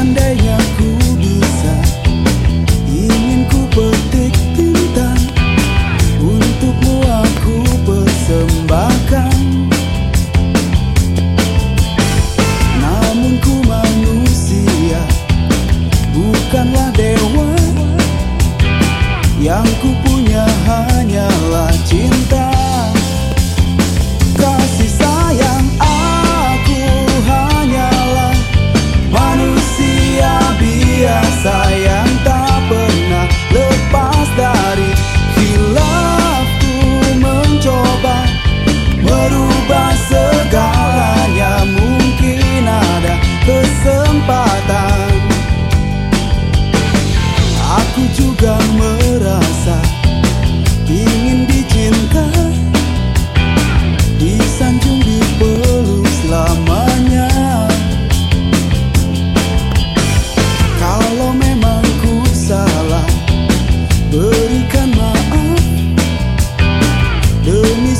under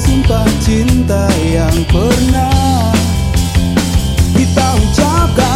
simpan cinta yang pernah kita ucapkan.